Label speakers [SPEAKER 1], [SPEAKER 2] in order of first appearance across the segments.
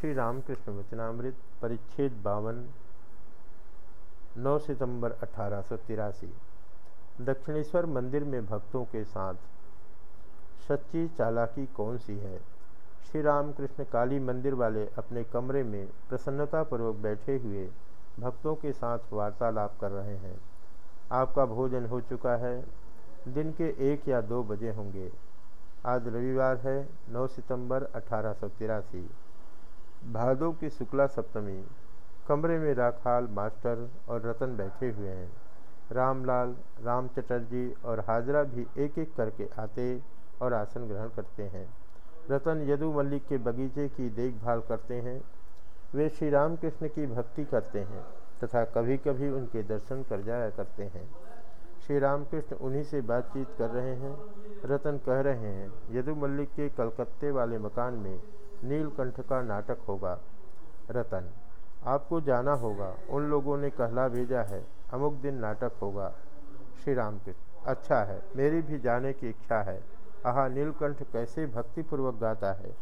[SPEAKER 1] श्री रामकृष्ण वचनामृत परिच्छेद बावन 9 सितंबर अठारह सौ तिरासी। दक्षिणेश्वर मंदिर में भक्तों के साथ, सच्ची चालाकी कौन सी है? श्री रामकृष्ण काली मंदिर वाले अपने कमरे में प्रसन्नतापूर्वक बैठे हुए भक्तों के साथ वार्तालाप कर रहे हैं। आपका भोजन हो चुका है। दिन के एक या दो बजे होंगे। आज रविवार है 9 सितंबर अठारह भादों की शुक्ला सप्तमी। कमरे में राखाल, मास्टर और रतन बैठे हुए हैं। रामलाल, राम चटर्जी और हाजरा भी एक एक करके आते और आसन ग्रहण करते हैं। रतन यदु मल्लिक के बगीचे की देखभाल करते हैं। वे श्री रामकृष्ण की भक्ति करते हैं तथा कभी कभी उनके दर्शन कर जाया करते हैं। श्री रामकृष्ण उन्हीं से बातचीत कर रहे हैं। रतन कह रहे हैं यदु मल्लिक के कलकत्ते वाले मकान में नीलकंठ का नाटक होगा। रतन, आपको जाना होगा। उन लोगों ने कहला भेजा है। अमुक दिन नाटक होगा। श्री राम कृष्ण अच्छा है। मेरी भी जाने की इच्छा है। आह, नीलकंठ कैसे भक्तिपूर्वक गाता है?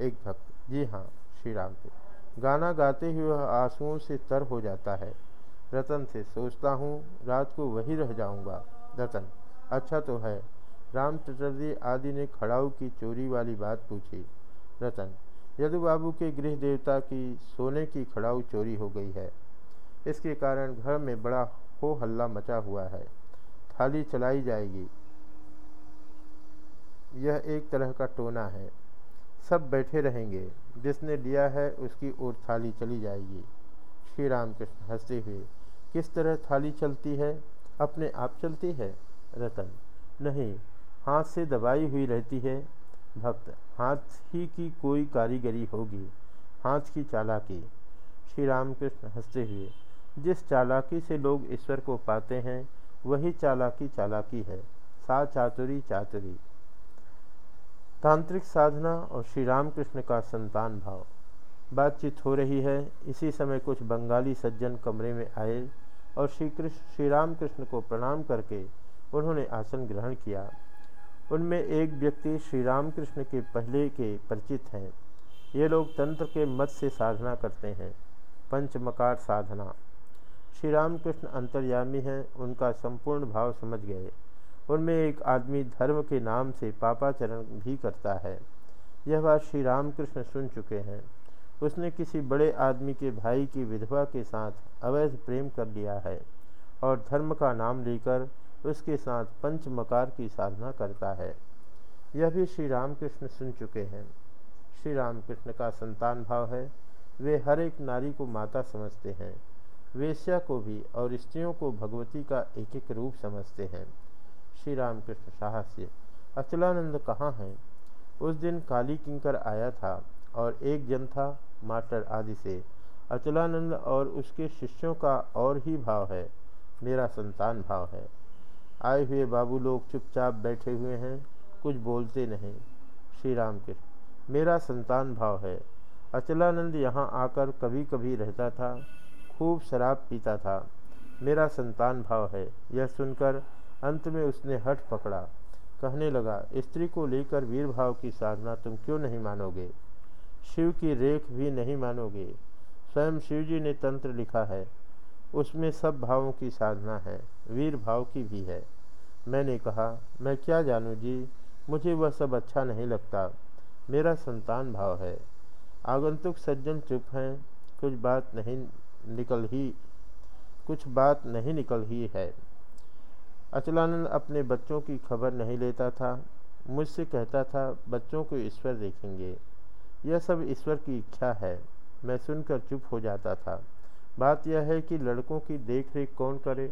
[SPEAKER 1] एक भक्त, जी हाँ श्री राम कृष्ण गाना गाते हुए आंसुओं से तर हो जाता है। रतन से सोचता हूँ, रात को वही रह जाऊँगा। रतन अच्छा तो है। राम चटर्जी आदि ने खड़ाऊ की चोरी वाली बात पूछी। रतन, यदु बाबू के गृह देवता की सोने की खड़ाऊ चोरी हो गई है। इसके कारण घर में बड़ा हो हल्ला मचा हुआ है। थाली चलाई जाएगी। यह एक तरह का टोना है। सब बैठे रहेंगे। जिसने लिया है उसकी ओर थाली चली जाएगी। श्री राम कृष्ण हँसते हुए, किस तरह थाली चलती है? अपने आप चलती है? रतन, नहीं, हाथ से दबाई हुई रहती है। भक्त, हाथ ही की कोई कारीगरी होगी। हाथ की चालाकी। श्री रामकृष्ण हँसते हुए, जिस चालाकी से लोग ईश्वर को पाते हैं, वही चालाकी चालाकी है। सा चातुरी चातुरी। तांत्रिक साधना और श्री रामकृष्ण का संतान भाव। बातचीत हो रही है। इसी समय कुछ बंगाली सज्जन कमरे में आए और श्री कृष्ण श्री राम कृष्ण को प्रणाम करके उन्होंने आसन ग्रहण किया। उनमें एक व्यक्ति श्री रामकृष्ण के पहले के परिचित हैं। ये लोग तंत्र के मत से साधना करते हैं। पंचमकार साधना। श्री रामकृष्ण अंतर्यामी हैं, उनका संपूर्ण भाव समझ गए। उनमें एक आदमी धर्म के नाम से पापाचरण भी करता है। यह बात श्री रामकृष्ण सुन चुके हैं। उसने किसी बड़े आदमी के भाई की विधवा के साथ अवैध प्रेम कर लिया है और धर्म का नाम लेकर उसके साथ पंच मकार की साधना करता है। यह भी श्री रामकृष्ण सुन चुके हैं। श्री रामकृष्ण का संतान भाव है। वे हर एक नारी को माता समझते हैं। वेश्या को भी और स्त्रियों को भगवती का एक एक रूप समझते हैं। श्री रामकृष्ण साहस्य, अचलानंद कहाँ हैं? उस दिन काली किंकर आया था और एक जन था मास्टर आदि से। अचलानंद और उसके शिष्यों का और ही भाव है। मेरा संतान भाव है। आए हुए बाबू लोग चुपचाप बैठे हुए हैं, कुछ बोलते नहीं। श्री राम कृष्ण मेरा संतान भाव है। अचलानंद यहाँ आकर कभी कभी रहता था, खूब शराब पीता था। मेरा संतान भाव है, यह सुनकर अंत में उसने हट पकड़ा। कहने लगा, स्त्री को लेकर वीर भाव की साधना तुम क्यों नहीं मानोगे? शिव की रेख भी नहीं मानोगे। स्वयं शिव जी ने तंत्र लिखा है उसमें सब भावों की साधना है, वीर भाव की भी है। मैंने कहा, मैं क्या जानूँ जी? मुझे वह सब अच्छा नहीं लगता। मेरा संतान भाव है। आगंतुक सज्जन चुप हैं। कुछ बात नहीं निकल ही, कुछ बात नहीं निकल ही है। अचलानंद अपने बच्चों की खबर नहीं लेता था। मुझसे कहता था, बच्चों को ईश्वर देखेंगे। यह सब ईश्वर की इच्छा है। मैं सुनकर चुप हो जाता था। बात यह है कि लड़कों की देख रेख कौन करे?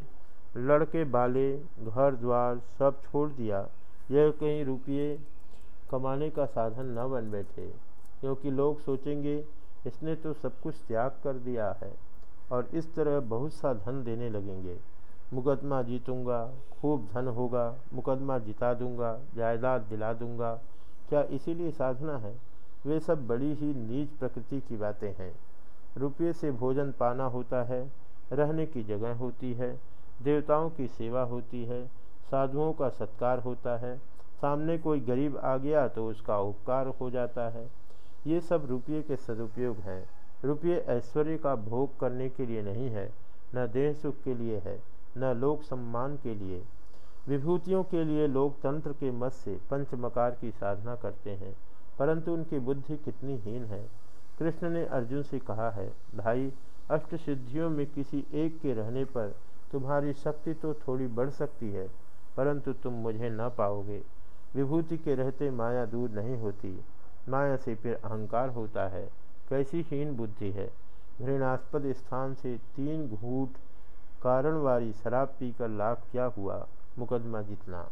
[SPEAKER 1] लड़के, बाले, घर, द्वार सब छोड़ दिया। यह कहीं रुपये कमाने का साधन न बन बैठे, क्योंकि लोग सोचेंगे, इसने तो सब कुछ त्याग कर दिया है और इस तरह बहुत सा धन देने लगेंगे। मुकदमा जीतूँगा, खूब धन होगा, मुकदमा जिता दूँगा, जायदाद दिला दूँगा। क्या इसीलिए साधना है? वे सब बड़ी ही नीच प्रकृति की बातें हैं। रुपये से भोजन पाना होता है, रहने की जगह होती है, देवताओं की सेवा होती है, साधुओं का सत्कार होता है, सामने कोई गरीब आ गया तो उसका उपकार हो जाता है। ये सब रुपये के सदुपयोग हैं। रुपये ऐश्वर्य का भोग करने के लिए नहीं है, न देह सुख के लिए है, न लोक सम्मान के लिए। विभूतियों के लिए लोग तंत्र के मत से पंचमकार की साधना करते हैं, परंतु उनकी बुद्धि कितनी हीन है। कृष्ण ने अर्जुन से कहा है, भाई अष्ट सिद्धियों में किसी एक के रहने पर तुम्हारी शक्ति तो थोड़ी बढ़ सकती है, परंतु तुम मुझे न पाओगे। विभूति के रहते माया दूर नहीं होती। माया से फिर अहंकार होता है। कैसी हीन बुद्धि है। घृणास्पद स्थान से तीन घूट कारण वाली शराब पीकर लाभ क्या हुआ? मुकदमा जितना।